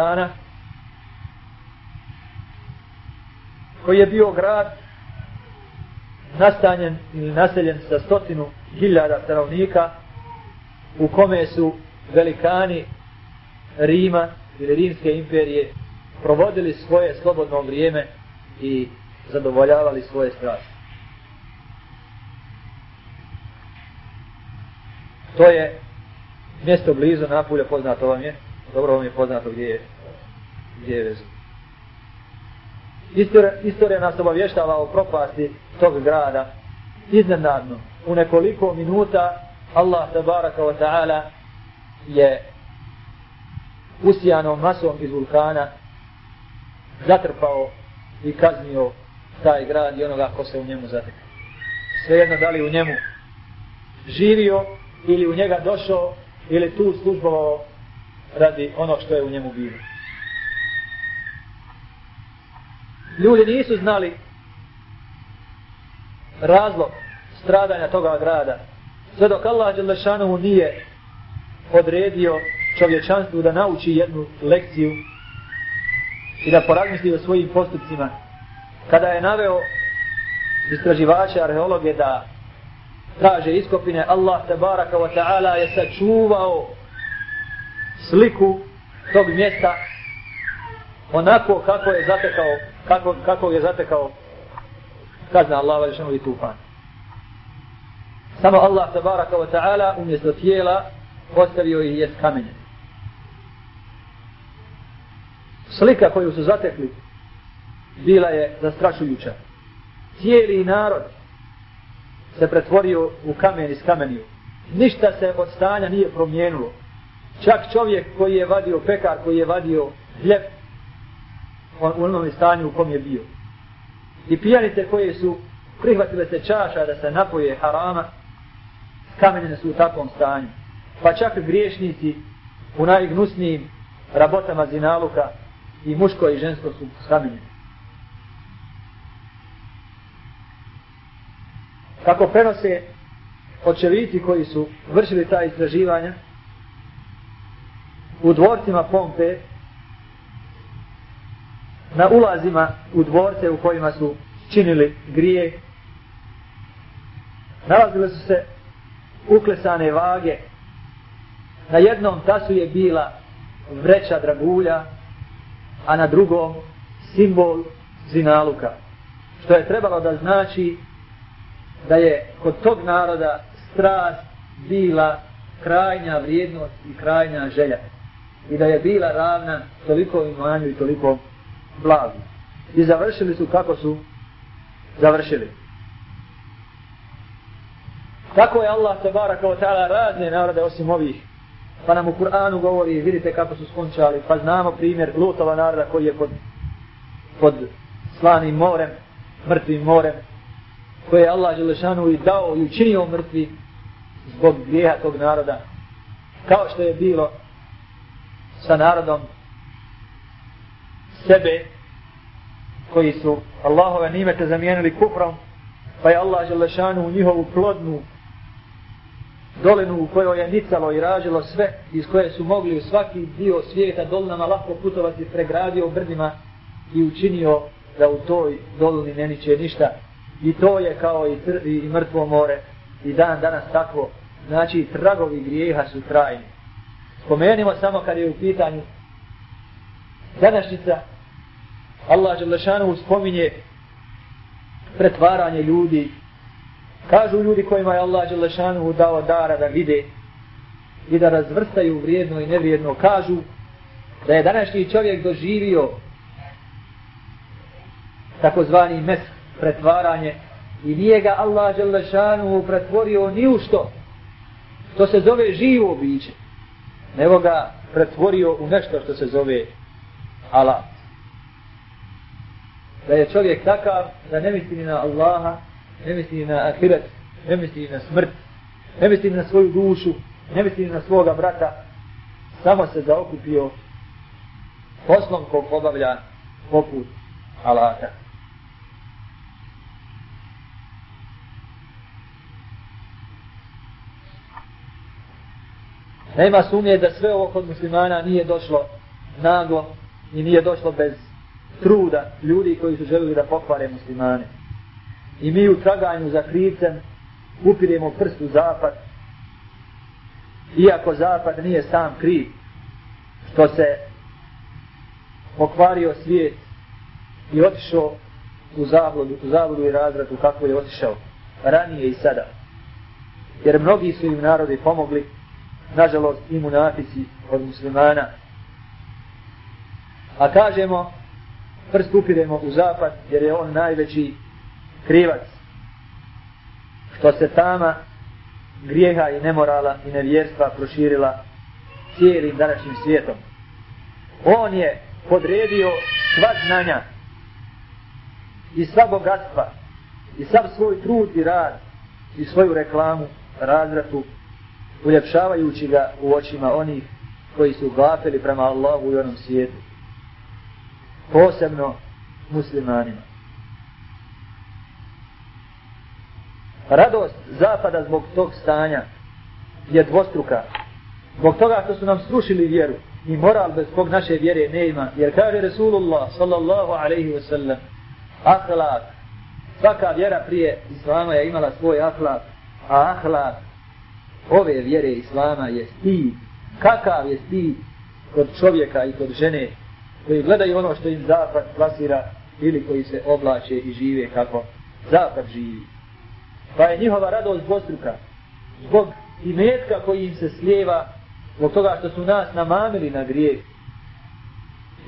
Ana, koji je bio grad nastanjen ili naseljen sa stotinu hiljada stanovnika u kome su velikani Rima ili Rimske imperije provodili svoje slobodno vrijeme i zadovoljavali svoje strasti. To je mjesto blizu Napulja, poznato vam je. Dobro vam je poznato gdje je, gdje je vezu. Istorija, istorija nas obavještava o propasti tog grada. Iznenadno, u nekoliko minuta Allah tabaraka wa ta'ala je usijanom masom iz vulkana zatrpao i kaznio taj grad i onoga ko se u njemu zatekao. Svejedno da li u njemu živio ili u njega došao ili tu službovao radi ono što je u njemu bilo. Ljudi nisu znali razlog stradanja toga grada. Sve dok Allah Đelešanovu nije odredio čovječanstvu da nauči jednu lekciju i da porazmisli o svojim postupcima. Kada je naveo istraživače, arheologe da traže iskopine, Allah tabaraka wa ta'ala je sačuvao sliku tog mjesta onako kako je zatekao kako, kako je zatekao kazna Allaha velišanu i tufan. Samo Allah tabaraka wa ta'ala umjesto tijela postavio ih jest kamenje. Slika koju su zatekli bila je zastrašujuća. Cijeli narod se pretvorio u kamen iz skamenio. Ništa se od stanja nije promijenilo. Čak čovjek koji je vadio, pekar koji je vadio hljeb u onom stanju u kom je bio. I pijanice koje su prihvatile se čaša da se napoje harama, kamenjene su u takvom stanju. Pa čak griješnici u najgnusnijim rabotama zinaluka i muško i žensko su kamenjene. Kako prenose očeviti koji su vršili ta istraživanja, u dvorcima Pompe, na ulazima u dvorce u kojima su činili grije, nalazile su se uklesane vage. Na jednom tasu je bila vreća dragulja, a na drugom simbol zinaluka. Što je trebalo da znači da je kod tog naroda strast bila krajnja vrijednost i krajnja želja. I da je bila ravna toliko imanju i toliko blagu. I završili su kako su završili. Tako je Allah tebara kao ta'ala razne narode osim ovih. Pa nam u Kur'anu govori, vidite kako su skončali. Pa znamo primjer Lutova naroda koji je pod, pod slanim morem, mrtvim morem, koje je Allah Želešanu i dao i učinio mrtvi zbog grijeha tog naroda. Kao što je bilo sa narodom sebe koji su Allahove nimete zamijenili kufrom, pa je Allah Želešanu u njihovu plodnu dolinu u kojoj je nicalo i ražilo sve, iz koje su mogli u svaki dio svijeta dolinama lako putovati, pregradio brdima i učinio da u toj dolini ne niče ništa. I to je kao i, tr i mrtvo more i dan danas tako. Znači, tragovi grijeha su trajni. Spomenimo samo kad je u pitanju današnjica Allah Želešanu spominje pretvaranje ljudi. Kažu ljudi kojima je Allah Želešanu dao dara da vide i da razvrstaju vrijedno i nevrijedno. Kažu da je današnji čovjek doživio takozvani mes pretvaranje i nije ga Allah Želešanu pretvorio ni u što što se zove živo biće nego ga pretvorio u nešto što se zove alat. da je čovjek takav da ne misli na Allaha, ne misli na ahiret, ne misli na smrt, ne misli na svoju dušu, ne misli na svoga brata, samo se zaokupio poslom kog obavlja poput Allaha. Nema sumnje da sve ovo kod muslimana nije došlo naglo i nije došlo bez truda ljudi koji su želili da pokvare muslimane. I mi u traganju za krivcem upiremo prst u zapad, iako zapad nije sam kriv, što se pokvario svijet i otišao u zabludu, u zabludu i razratu kako je otišao ranije i sada. Jer mnogi su im narodi pomogli, nažalost i munafici od muslimana. A kažemo, prst upiremo u zapad jer je on najveći krivac. Što se tama grijeha i nemorala i nevjerstva proširila cijelim današnjim svijetom. On je podredio sva znanja i sva bogatstva i sav svoj trud i rad i svoju reklamu, razratu, uljepšavajući ga u očima onih koji su gafili prema Allahu i onom svijetu. Posebno muslimanima. Radost zapada zbog tog stanja je dvostruka. Zbog toga što su nam srušili vjeru i moral bez kog naše vjere ne ima. Jer kaže Resulullah sallallahu alaihi wasallam ahlak. Svaka vjera prije Islama je imala svoj ahlak. A ahlak ove vjere Islama je stid. Kakav je stid kod čovjeka i kod žene koji gledaju ono što im zapad plasira ili koji se oblače i žive kako zapad živi. Pa je njihova radost dvostruka. Zbog imetka koji im se slijeva, zbog toga što su nas namamili na grijeh.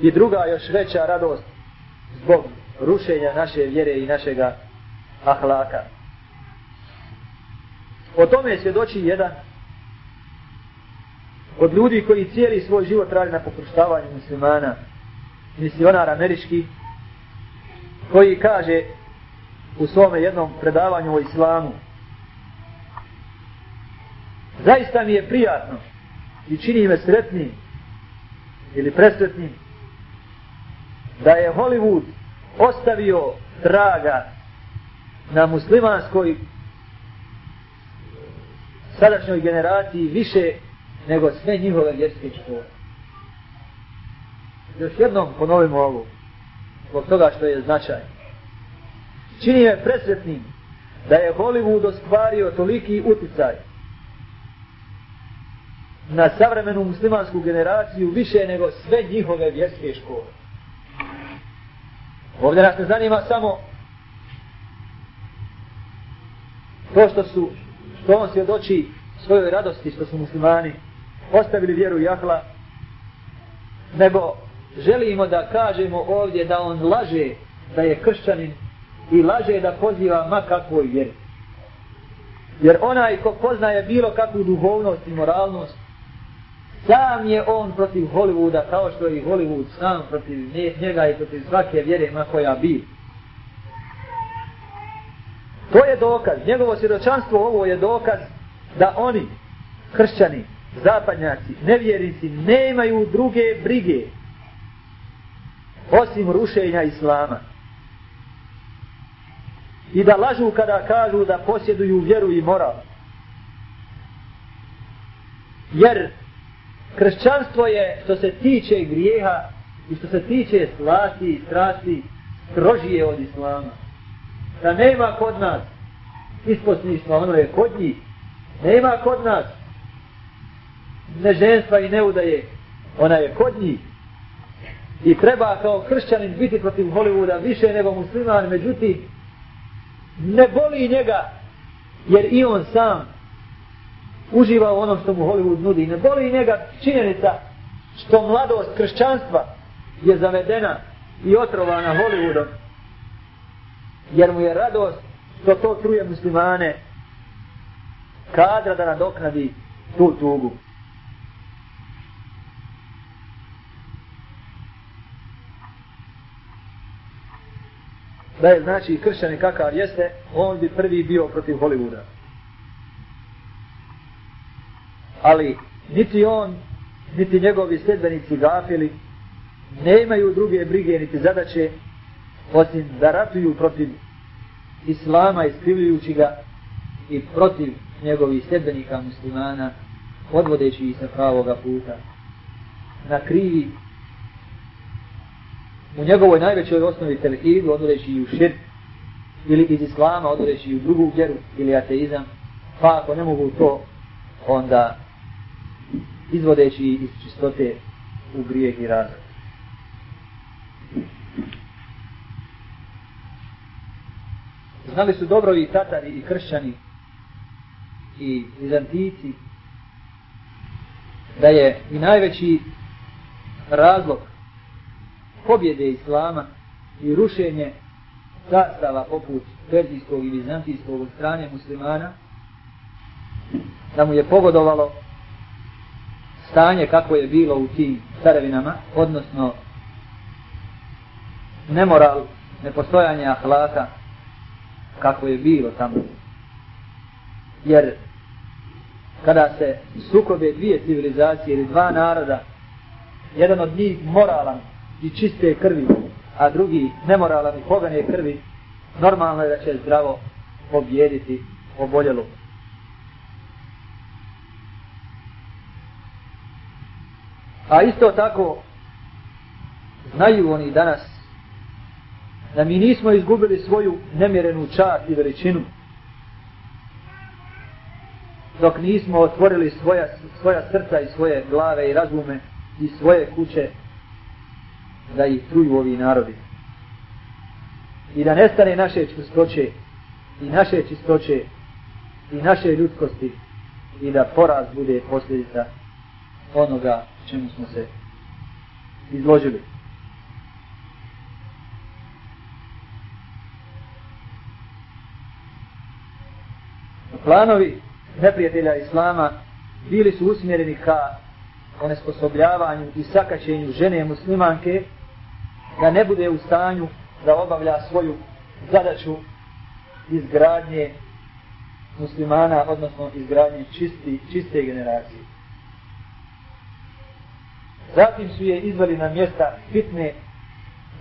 I druga još veća radost zbog rušenja naše vjere i našega ahlaka. O tome svjedoči jedan od ljudi koji cijeli svoj život radi na pokuštavanju muslimana, misionar američki, koji kaže u svome jednom predavanju o islamu. Zaista mi je prijatno i čini me sretnim ili presretnim da je Hollywood ostavio traga na muslimanskoj sadašnjoj generaciji više nego sve njihove vjerske škole. Još jednom ponovimo ovo, zbog toga što je značaj. čini me presretnim da je Hollywood ostvario toliki uticaj na savremenu muslimansku generaciju više nego sve njihove vjerske škole. Ovdje nas ne zanima samo to što su, što on svjedoči svojoj radosti što su muslimani ostavili vjeru Jahla, nego želimo da kažemo ovdje da on laže da je kršćanin i laže da poziva ma kakvoj vjeri. Jer onaj ko poznaje bilo kakvu duhovnost i moralnost, sam je on protiv Hollywooda kao što je i Hollywood sam protiv njega i protiv svake vjere ma koja bi. To je dokaz, njegovo svjedočanstvo ovo je dokaz da oni, hršćani, zapadnjaci, nevjerici, nemaju druge brige osim rušenja Islama i da lažu kada kažu da posjeduju vjeru i moral. Jer kršćanstvo je što se tiče grijeha i što se tiče slasti i strasti strožije od islama. Da nema kod nas isposništva, ono je kod njih. Nema kod nas neženstva i neudaje, ona je kod njih. I treba kao kršćanin biti protiv Hollywooda više nego musliman, međutim, ne boli njega jer i on sam uživa u onom što mu Hollywood nudi. Ne boli njega činjenica što mladost kršćanstva je zavedena i otrovana Hollywoodom jer mu je radost što to truje muslimane kadra da nadoknadi tu tugu. da je znači kršćani kakav jeste, on bi prvi bio protiv Hollywooda. Ali niti on, niti njegovi sljedbenici gafili ne imaju druge brige niti zadaće osim da ratuju protiv Islama iskrivljujući ga i protiv njegovih sljedbenika muslimana odvodeći ih sa pravoga puta na krivi u njegovoj najvećoj osnovi telhidu, odvodeći i u širk, ili iz islama, odvodeći i u drugu vjeru, ili ateizam, pa ako ne mogu to, onda izvodeći iz čistote u grijeh i razlog. Znali su dobro i tatari i kršćani i vizantici da je i najveći razlog pobjede Islama i rušenje zastava poput Perzijskog i Bizantijskog od strane muslimana da mu je pogodovalo stanje kako je bilo u tim carevinama, odnosno nemoral, nepostojanje ahlaka kako je bilo tamo. Jer kada se sukobe dvije civilizacije ili dva naroda, jedan od njih moralan i čiste krvi, a drugi nemoralan i pogane krvi, normalno je da će zdravo pobjediti oboljelu. A isto tako, znaju oni danas da mi nismo izgubili svoju nemjerenu čast i veličinu dok nismo otvorili svoja, svoja srca i svoje glave i razume i svoje kuće da ih truju ovi narodi. I da nestane naše čistoće i naše čistoće i naše ljudskosti i da poraz bude posljedica onoga čemu smo se izložili. Planovi neprijatelja Islama bili su usmjereni ka onesposobljavanju i sakaćenju žene muslimanke da ne bude u stanju da obavlja svoju zadaću izgradnje muslimana, odnosno izgradnje čisti, čiste generacije. Zatim su je izvali na mjesta fitne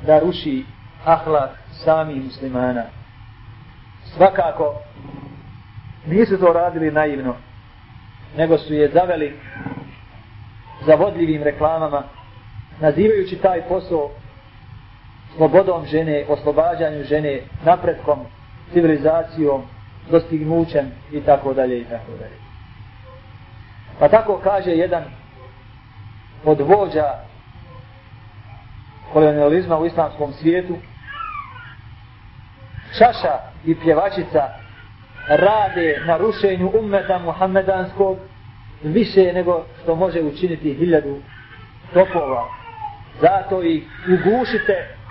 da ruši ahlak sami muslimana. Svakako nisu to radili naivno, nego su je zaveli zavodljivim reklamama, nazivajući taj posao slobodom žene, oslobađanju žene, napretkom, civilizacijom, dostignućem i tako dalje i tako dalje. Pa tako kaže jedan od vođa kolonializma u islamskom svijetu, šaša i pjevačica rade na rušenju ummeta muhammedanskog više nego što može učiniti hiljadu topova. Zato ih ugušite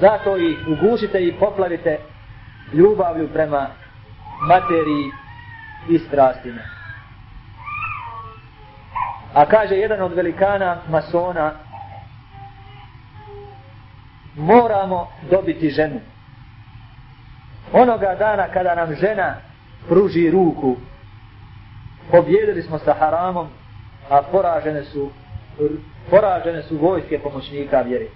zato ih ugušite i poplavite ljubavlju prema materiji i strastima. A kaže jedan od velikana masona moramo dobiti ženu. Onoga dana kada nam žena pruži ruku, pobjedili smo sa haramom, a poražene su, poražene su vojske pomoćnika vjeri.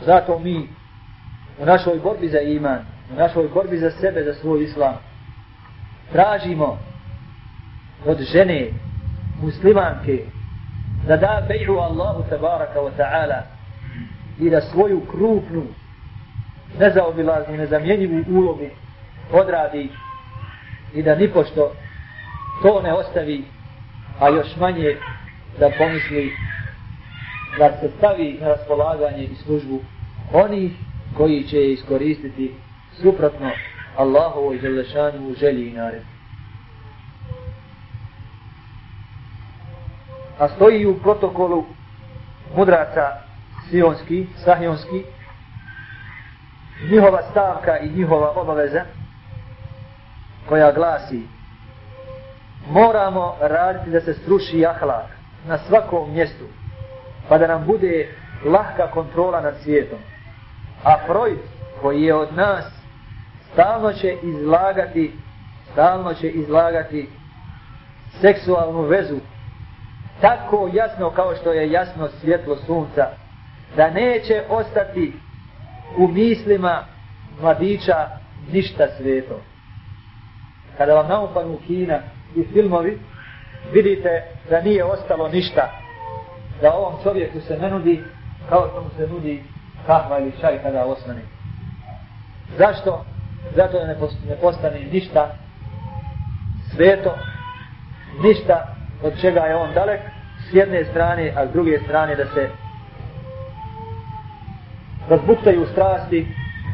Zato mi u našoj borbi za iman, u našoj borbi za sebe, za svoj islam, tražimo od žene, muslimanke, da da beju Allahu tabaraka wa ta'ala i da svoju krupnu nezaobilaznu, nezamjenjivu ulogu odradi i da nipošto to ne ostavi, a još manje da pomisli da se stavi na raspolaganje i službu oni koji će je iskoristiti suprotno Allahovoj želešanu u želji i nared. A stoji u protokolu mudraca sionski, sahionski, njihova stavka i njihova obaveza koja glasi moramo raditi da se struši ahlak na svakom mjestu pa da nam bude lahka kontrola nad svijetom. A Freud koji je od nas stalno će izlagati stalno će izlagati seksualnu vezu tako jasno kao što je jasno svjetlo sunca da neće ostati u mislima mladića ništa sveto. Kada vam naupanu Kina i filmovi, vidite da nije ostalo ništa. da ovom čovjeku se ne nudi kao što mu se nudi kahva ili čaj kada osmane. Zašto? Zato da ne postane ništa sveto, ništa od čega je on dalek, s jedne strane, a s druge strane da se razbuktaju strasti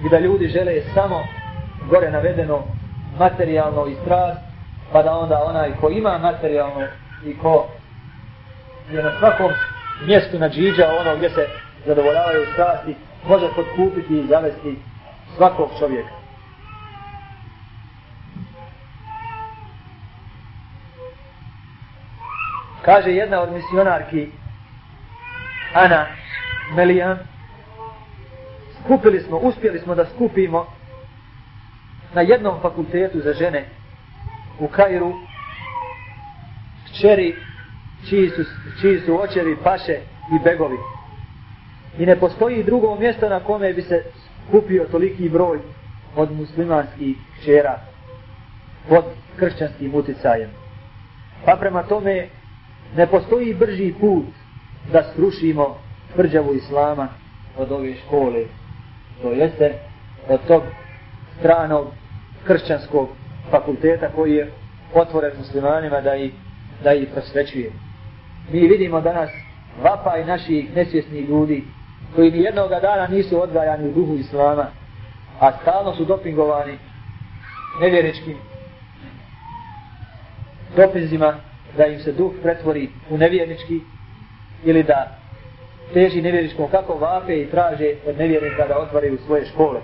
i da ljudi žele samo gore navedeno materijalno i strast, pa da onda onaj ko ima materijalno i ko je na svakom mjestu na džiđa, ono gdje se zadovoljavaju strasti, može podkupiti i zavesti svakog čovjeka. Kaže jedna od misionarki, Ana Melijan, skupili smo, uspjeli smo da skupimo na jednom fakultetu za žene u Kairu kćeri čiji su, čiji su očevi, paše i begovi. I ne postoji drugo mjesto na kome bi se kupio toliki broj od muslimanskih kćera pod kršćanskim uticajem. Pa prema tome ne postoji brži put da srušimo tvrđavu islama od ove škole. To jeste od tog stranog kršćanskog fakulteta koji je otvoren muslimanima da ih, da ih prosvećuje. Mi vidimo danas vapaj naših nesvjesnih ljudi koji ni jednog dana nisu odgajani u duhu islama, a stalno su dopingovani nevjeričkim dopinzima da im se duh pretvori u nevjernički ili da teži nevjeričkom kako vape i traže od nevjernika da otvaraju svoje škole.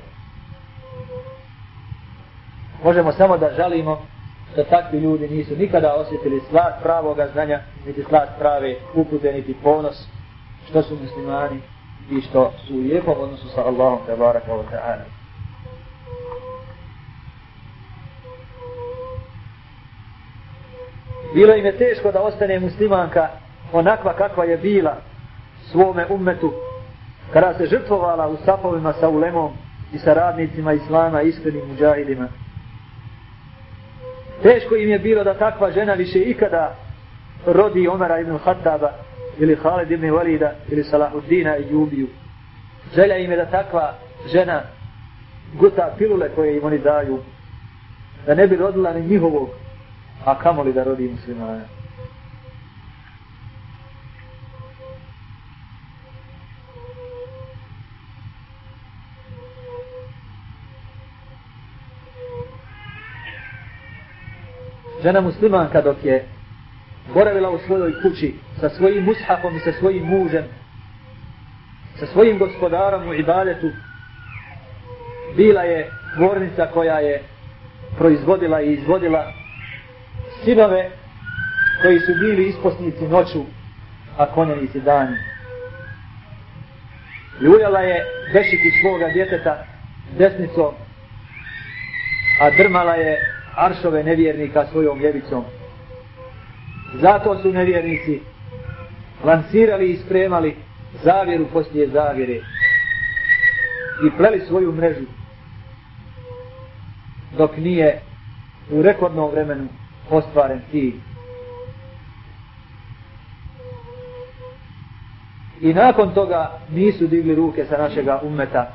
Možemo samo da žalimo da takvi ljudi nisu nikada osjetili slad pravoga znanja, niti slad prave upute, niti ponos što su muslimani i što su u lijepom odnosu sa Allahom te baraka wa ta'ala. Bilo im je teško da ostane muslimanka onakva kakva je bila svome ummetu kada se žrtvovala u sapovima sa ulemom i sa radnicima islama iskrenim muđahidima. Teško im je bilo da takva žena više ikada rodi Omara ibn Khattaba ili Khalid ibn Walida ili Salahuddina i Jubiju. Želja im je da takva žena guta pilule koje im oni daju da ne bi rodila ni njihovog a kamoli da rodi muslimana. Žena muslimanka dok je boravila u svojoj kući sa svojim mushafom i sa svojim mužem, sa svojim gospodarom u ibadetu, bila je tvornica koja je proizvodila i izvodila sinove koji su bili isposnici noću, a konjenici dani. Ljuljala je bešiku svoga djeteta desnicom, a drmala je aršove nevjernika svojom ljevicom. Zato su nevjernici lansirali i spremali zavjeru poslije zavjere i pleli svoju mrežu dok nije u rekordnom vremenu ostvaren cilj. I nakon toga nisu digli ruke sa našega ummeta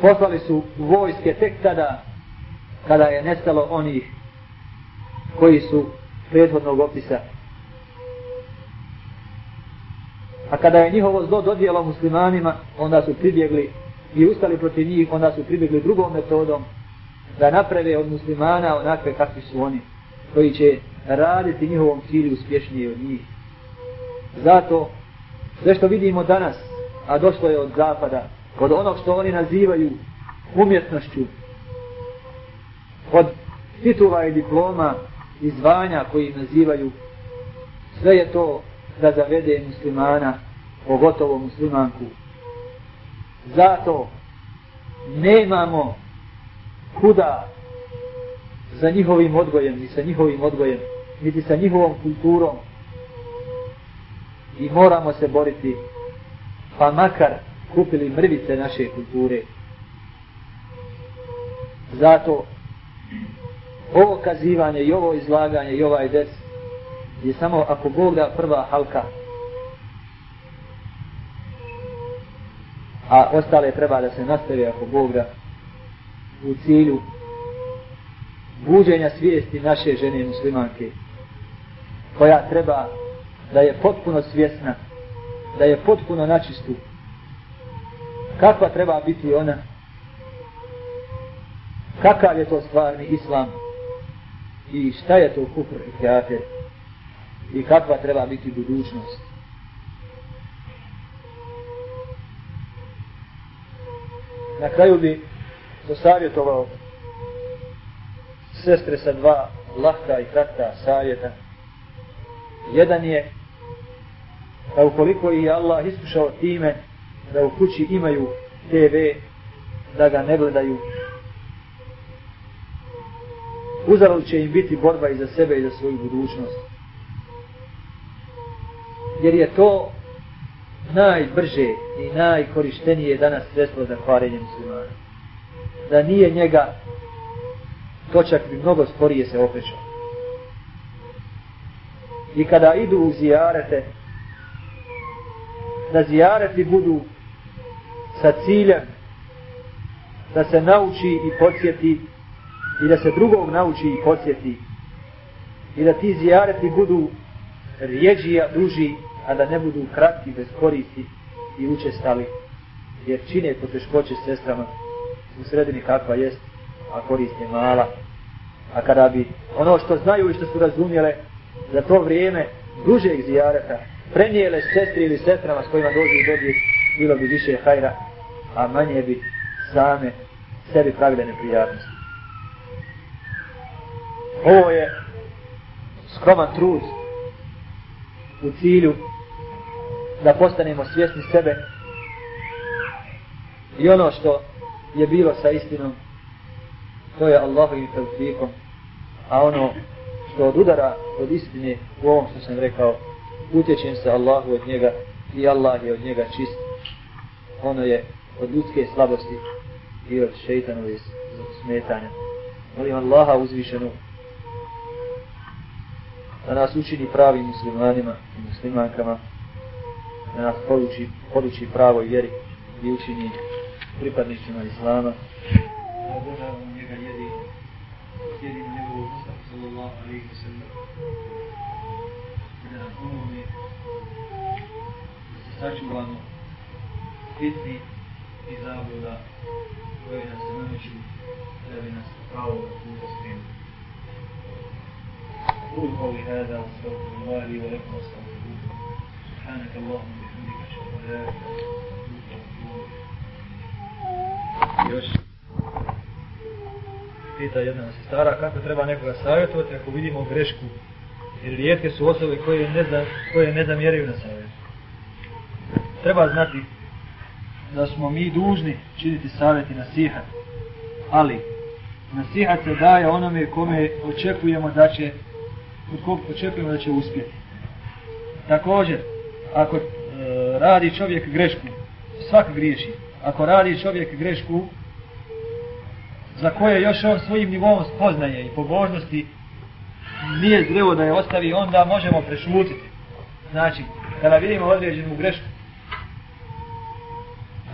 poslali su vojske tek tada kada je nestalo onih koji su prethodnog opisa. A kada je njihovo zlo dodijelo muslimanima, onda su pribjegli i ustali protiv njih, onda su pribjegli drugom metodom da naprave od muslimana onakve kakvi su oni, koji će raditi njihovom cilju uspješnije od njih. Zato, sve što vidimo danas, a došlo je od zapada, kod onog što oni nazivaju umjetnošću, od titula i diploma i zvanja koji nazivaju, sve je to da zavede muslimana, pogotovo muslimanku. Zato nemamo kuda za njihovim odgojem, ni sa njihovim odgojem, niti sa njihovom kulturom. I moramo se boriti, pa makar kupili mrvice naše kulture. Zato ovo kazivanje i ovo izlaganje i ovaj des je samo ako Bog da prva halka a ostale treba da se nastavi ako Bog da u cilju buđenja svijesti naše žene muslimanke koja treba da je potpuno svjesna da je potpuno načistu kakva treba biti ona? Kakav je to stvarni islam? I šta je to kufr i kafir? I kakva treba biti budućnost? Na kraju bi posavjetovao sestre sa dva lahka i kratka savjeta. Jedan je da ukoliko je Allah iskušao time da u kući imaju TV, da ga ne gledaju, uzalud će im biti borba i za sebe i za svoju budućnost. Jer je to najbrže i najkorištenije danas sredstvo za kvarenje muslimana. Da nije njega, točak bi mnogo sporije se opešao. I kada idu u zijarete, da zijareti budu sa ciljem da se nauči i podsjeti i da se drugog nauči i podsjeti i da ti zijareti budu rijeđija, duži a da ne budu kratki, bez koristi i učestali, jer čine poteškoće s sestrama u sredini kakva jest, a korist je mala. A kada bi ono što znaju i što su razumjele za to vrijeme dužeg zijareta prenijele sestri ili sestrama s kojima dođu u dobije, bilo bi više hajra, a manje bi same sebi pravile neprijatnosti. Ovo je skroman trud u cilju da postanemo svjesni sebe i ono što je bilo sa istinom to je Allahovim tevfikom a ono što od udara od istine u ovom što sam rekao utječem se Allahu od njega i Allah je od njega čist ono je od ljudske slabosti i od šeitanove smetanja molim Allaha uzvišenu da nas učini pravim muslimanima i muslimankama da nas poluči, poluči pravoj vjeri i učini pripadnicima Islama. Da obožavamo njega jedi, jedimo njegovu Mustafa sallallahu alaihi wa sallam. I da nam pomogne da se sačuvamo fitni bi nas pravo puta skrenuli. قول قولي هذا واستغفر الله لي ولكم واستغفروه سبحانك اللهم Još pita jedna nas stara kako treba nekoga savjetovati ako vidimo grešku jer rijetke su osobe koje ne, zna, koje ne zamjeraju na savjet. Treba znati da smo mi dužni činiti savjet i nasihat, ali nasihat se daje onome kome očekujemo da će od kog očekujemo da će uspjeti. Također, ako e, radi čovjek grešku, svak griješi, ako radi čovjek grešku za koje još on svojim nivom spoznaje i pobožnosti nije zreo da je ostavi, onda možemo prešutiti. Znači, kada vidimo određenu grešku,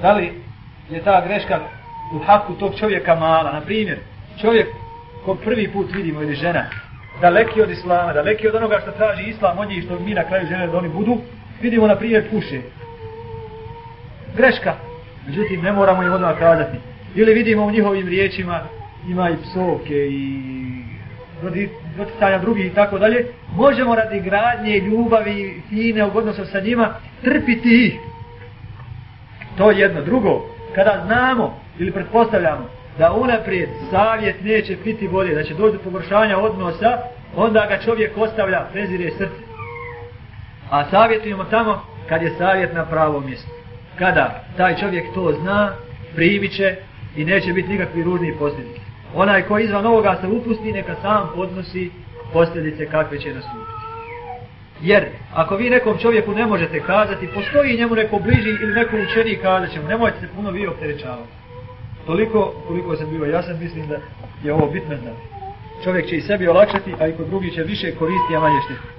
da li je ta greška u haku tog čovjeka mala, na primjer, čovjek ko prvi put vidimo ili žena, daleki od islama, daleki od onoga što traži islam od njih što mi na kraju žele da oni budu, vidimo na primjer puše. Greška. Međutim, ne moramo im odmah kazati. Ili vidimo u njihovim riječima ima i psovke i doticanja drugih i tako dalje. Možemo radi gradnje, ljubavi, fine, ugodnosti sa njima, trpiti ih. To je jedno. Drugo, kada znamo ili pretpostavljamo da unaprijed savjet neće biti bolje, da će doći do pogoršanja odnosa, onda ga čovjek ostavlja, prezire srce. A savjetujemo tamo kad je savjet na pravom mjestu. Kada taj čovjek to zna, primit će i neće biti nikakvi ružni posljedice. Onaj ko izvan ovoga se upusti, neka sam podnosi posljedice kakve će nastupiti. Jer, ako vi nekom čovjeku ne možete kazati, postoji njemu neko bliži ili neko učeni kazat će mu, nemojte se puno vi opterećavati. Toliko, koliko sam bio jasan, mislim da je ovo bitno znati. Čovjek će i sebi olakšati, a i kod drugih će više koristiti, a manje šteti.